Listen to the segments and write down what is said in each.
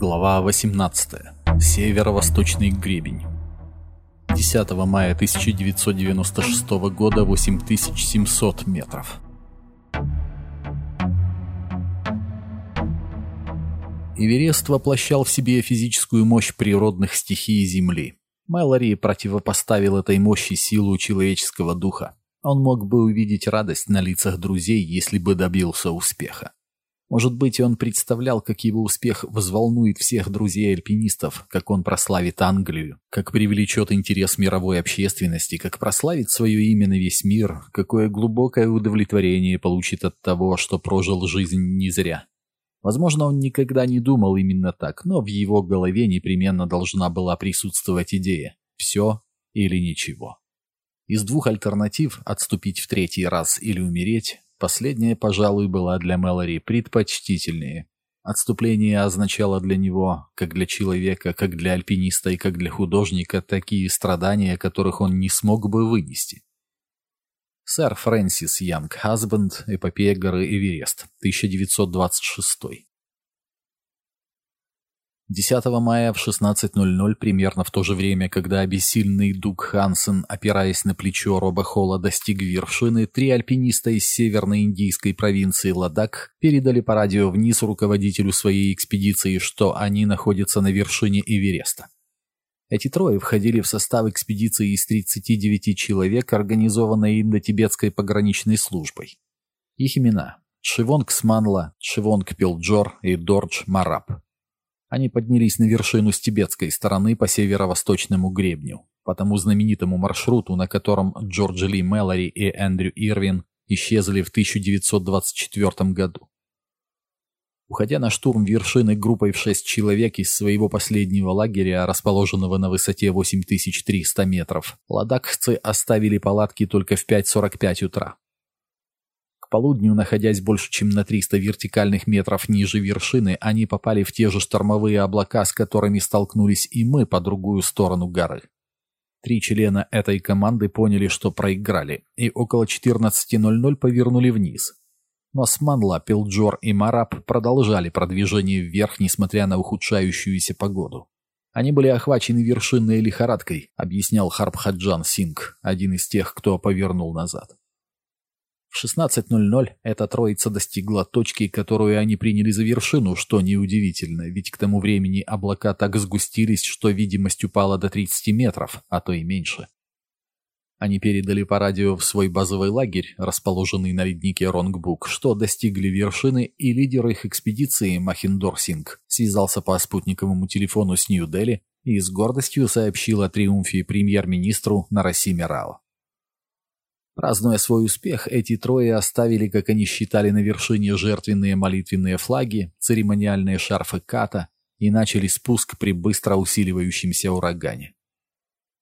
Глава 18. Северо-восточный гребень. 10 мая 1996 года 8700 метров. Эверест воплощал в себе физическую мощь природных стихий Земли. Мэлори противопоставил этой мощи силу человеческого духа. Он мог бы увидеть радость на лицах друзей, если бы добился успеха. Может быть, он представлял, как его успех взволнует всех друзей-альпинистов, как он прославит Англию, как привлечет интерес мировой общественности, как прославит свое имя на весь мир, какое глубокое удовлетворение получит от того, что прожил жизнь не зря. Возможно, он никогда не думал именно так, но в его голове непременно должна была присутствовать идея «все или ничего». Из двух альтернатив «отступить в третий раз» или «умереть» Последняя, пожалуй, была для Мэлори предпочтительнее. Отступление означало для него, как для человека, как для альпиниста и как для художника, такие страдания, которых он не смог бы вынести. Сэр Фрэнсис Янг Хасбенд, эпопея горы Эверест, 1926 10 мая в 16.00, примерно в то же время, когда обессильный Дуг Хансен, опираясь на плечо Роба Холла, достиг вершины, три альпиниста из северной индийской провинции Ладак передали по радио вниз руководителю своей экспедиции, что они находятся на вершине Эвереста. Эти трое входили в состав экспедиции из 39 человек, организованной индо-тибетской пограничной службой. Их имена – Шивонг Сманла, Шивонг Пилджор и Дордж Мараб. Они поднялись на вершину с тибетской стороны по северо-восточному гребню, по тому знаменитому маршруту, на котором Джордж Ли Мэлори и Эндрю Ирвин исчезли в 1924 году. Уходя на штурм вершины группой в шесть человек из своего последнего лагеря, расположенного на высоте 8300 метров, ладакхцы оставили палатки только в 5.45 утра. Полудню, находясь больше чем на 300 вертикальных метров ниже вершины, они попали в те же штормовые облака, с которыми столкнулись и мы по другую сторону горы. Три члена этой команды поняли, что проиграли, и около 14.00 повернули вниз. Но Сманла, Пилджор и Мараб продолжали продвижение вверх, несмотря на ухудшающуюся погоду. Они были охвачены вершинной лихорадкой, объяснял Харбхаджан Синг, один из тех, кто повернул назад. В 16.00 эта троица достигла точки, которую они приняли за вершину, что неудивительно, ведь к тому времени облака так сгустились, что видимость упала до 30 метров, а то и меньше. Они передали по радио в свой базовый лагерь, расположенный на леднике Ронгбук, что достигли вершины, и лидер их экспедиции Махиндор Синг связался по спутниковому телефону с Нью-Дели и с гордостью сообщил о триумфе премьер-министру Нарасиме Рао. Празднуя свой успех, эти трое оставили, как они считали, на вершине жертвенные молитвенные флаги, церемониальные шарфы ката и начали спуск при быстро усиливающемся урагане.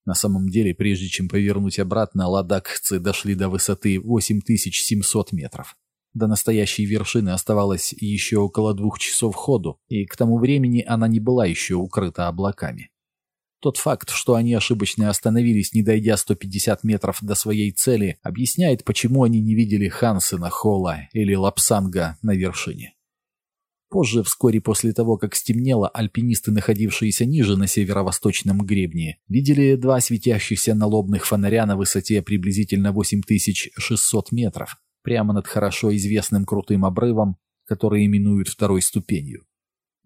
На самом деле, прежде чем повернуть обратно, ладакцы дошли до высоты 8700 метров. До настоящей вершины оставалось еще около двух часов ходу, и к тому времени она не была еще укрыта облаками. Тот факт, что они ошибочно остановились, не дойдя 150 метров до своей цели, объясняет, почему они не видели Хансена, Холла или Лапсанга на вершине. Позже, вскоре после того, как стемнело, альпинисты, находившиеся ниже на северо-восточном гребне, видели два светящихся налобных фонаря на высоте приблизительно 8600 метров, прямо над хорошо известным крутым обрывом, который именуют второй ступенью.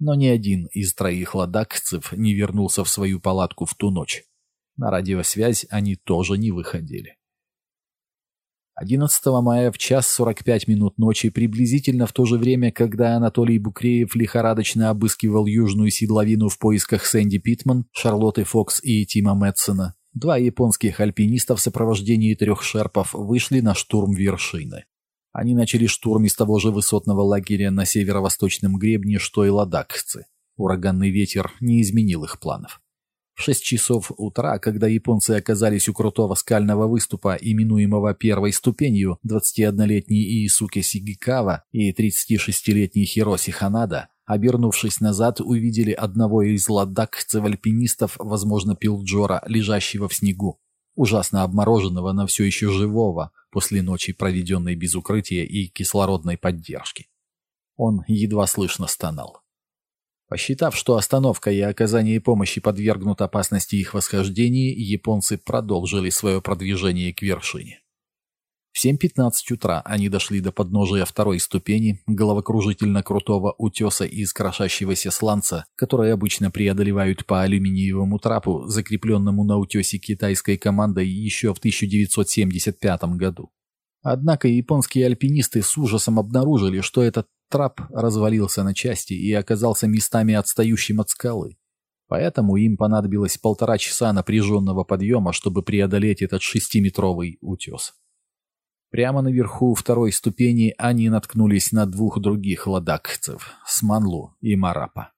Но ни один из троих ладакцев не вернулся в свою палатку в ту ночь. На радиосвязь они тоже не выходили. 11 мая в час 45 минут ночи, приблизительно в то же время, когда Анатолий Букреев лихорадочно обыскивал южную седловину в поисках Сэнди Питман, Шарлотты Фокс и Тима Мэтсона, два японских альпиниста в сопровождении трех шерпов вышли на штурм вершины. Они начали штурм из того же высотного лагеря на северо-восточном гребне, что и ладакцы. Ураганный ветер не изменил их планов. В шесть часов утра, когда японцы оказались у крутого скального выступа, именуемого первой ступенью, 21-летний Иисуке Сигикава и 36-летний Хироси Ханада, обернувшись назад, увидели одного из ладакцев-альпинистов, возможно, Пилджора, лежащего в снегу ужасно обмороженного, но все еще живого, после ночи, проведенной без укрытия и кислородной поддержки. Он едва слышно стонал. Посчитав, что остановка и оказание помощи подвергнут опасности их восхождения, японцы продолжили свое продвижение к вершине. В 7.15 утра они дошли до подножия второй ступени, головокружительно крутого утеса из крошащегося сланца, который обычно преодолевают по алюминиевому трапу, закрепленному на утесе китайской командой еще в 1975 году. Однако японские альпинисты с ужасом обнаружили, что этот трап развалился на части и оказался местами отстающим от скалы. Поэтому им понадобилось полтора часа напряженного подъема, чтобы преодолеть этот шестиметровый утес. Прямо наверху второй ступени они наткнулись на двух других ладакцев – Сманлу и Марапа.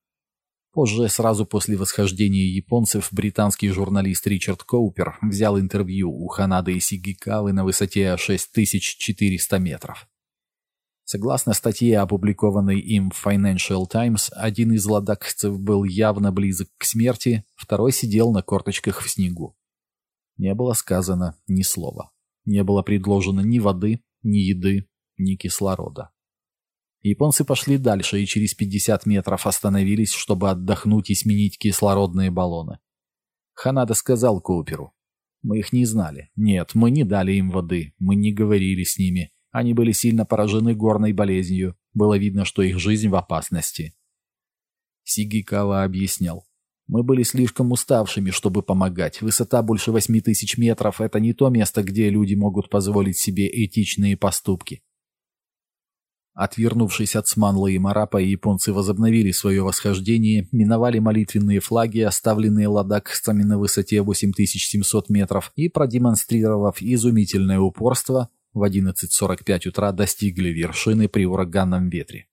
Позже, сразу после восхождения японцев, британский журналист Ричард Коупер взял интервью у Ханады и Сигикавы на высоте 6400 метров. Согласно статье, опубликованной им в Financial Times, один из ладакцев был явно близок к смерти, второй сидел на корточках в снегу. Не было сказано ни слова. Не было предложено ни воды, ни еды, ни кислорода. Японцы пошли дальше и через 50 метров остановились, чтобы отдохнуть и сменить кислородные баллоны. Ханада сказал Куперу. «Мы их не знали. Нет, мы не дали им воды. Мы не говорили с ними. Они были сильно поражены горной болезнью. Было видно, что их жизнь в опасности». Сигикава объяснял. Мы были слишком уставшими, чтобы помогать. Высота больше восьми тысяч метров – это не то место, где люди могут позволить себе этичные поступки. Отвернувшись от Сманла и Марапа, японцы возобновили свое восхождение, миновали молитвенные флаги, оставленные ладакцами на высоте 8700 метров, и, продемонстрировав изумительное упорство, в 11.45 утра достигли вершины при ураганном ветре.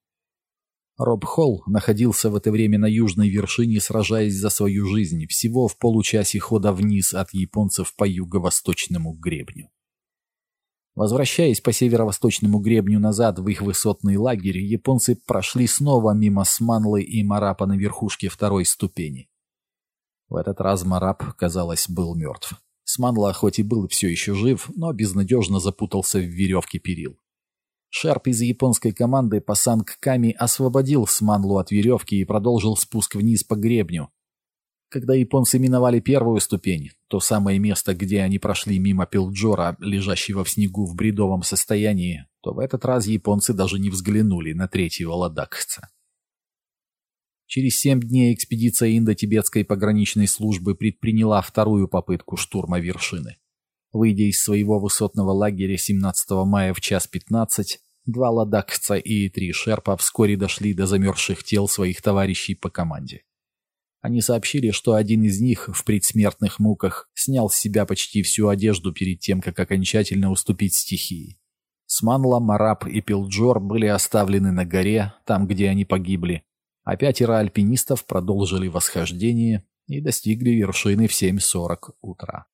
Роб Холл находился в это время на южной вершине, сражаясь за свою жизнь, всего в получасе хода вниз от японцев по юго-восточному гребню. Возвращаясь по северо-восточному гребню назад в их высотный лагерь, японцы прошли снова мимо Сманлы и Марапа на верхушке второй ступени. В этот раз Марап, казалось, был мертв. Сманла хоть и был все еще жив, но безнадежно запутался в веревке перил. Шарп из японской команды Пасанг Ками освободил Сманлу от веревки и продолжил спуск вниз по гребню. Когда японцы миновали первую ступень, то самое место, где они прошли мимо Пилджора, лежащего в снегу в бредовом состоянии, то в этот раз японцы даже не взглянули на третьего ладакца. Через семь дней экспедиция индо-тибетской пограничной службы предприняла вторую попытку штурма вершины. Выйдя из своего высотного лагеря 17 мая в час 15, два ладакца и три шерпа вскоре дошли до замерзших тел своих товарищей по команде. Они сообщили, что один из них в предсмертных муках снял с себя почти всю одежду перед тем, как окончательно уступить стихии. Сманла, Мараб и Пилджор были оставлены на горе, там, где они погибли, а пятеро альпинистов продолжили восхождение и достигли вершины в 7.40 утра.